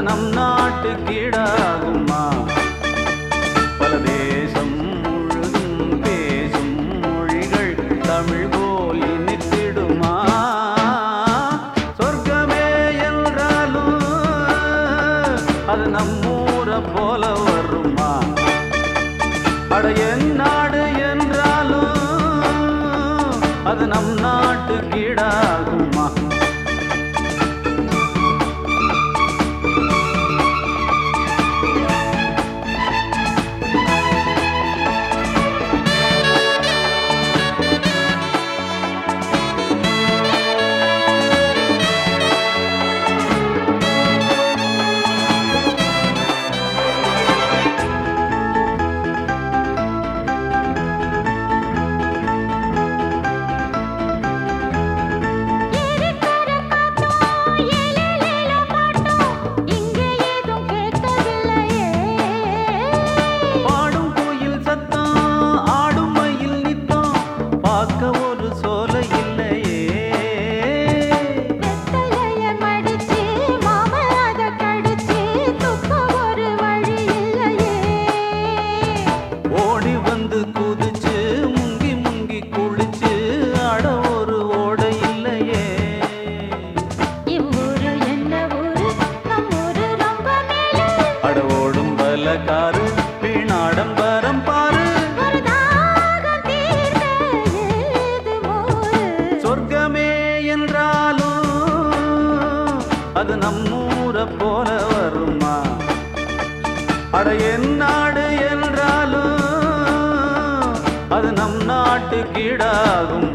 அது நம் நாட்டு கீடாகுமா பல தேசம் முழுதும் பேசும் மொழிகள் தமிழ் போல் நிற்கிடுமா? சொர்க்கமே என்றாலும் அது நம்மூரை போல வருமா? அட என் நாடு என்றாலும் அது நம் நாடு அடவோடும் பல காரு வீணாடம் பரம் பாரு சொர்க்கமே என்றாலும் அது நம்மூரை போல வருமா? அட என் நாடு என்றாலும் அது நம் நாட்டு கீடாகும்?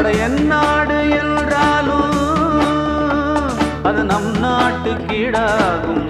அட என் நாடு என்றாலும் அது நம் நாட்டுக்கிடாகும்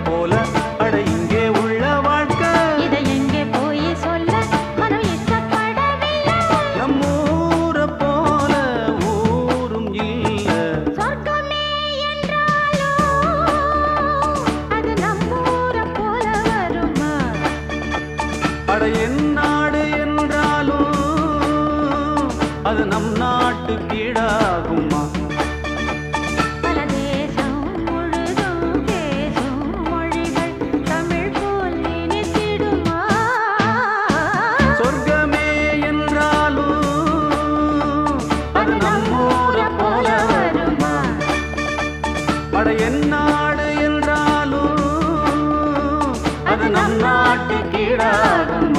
படையின் நாடு என்றாலும் அது நம் அது நம் நாட்டு கீழாகும்.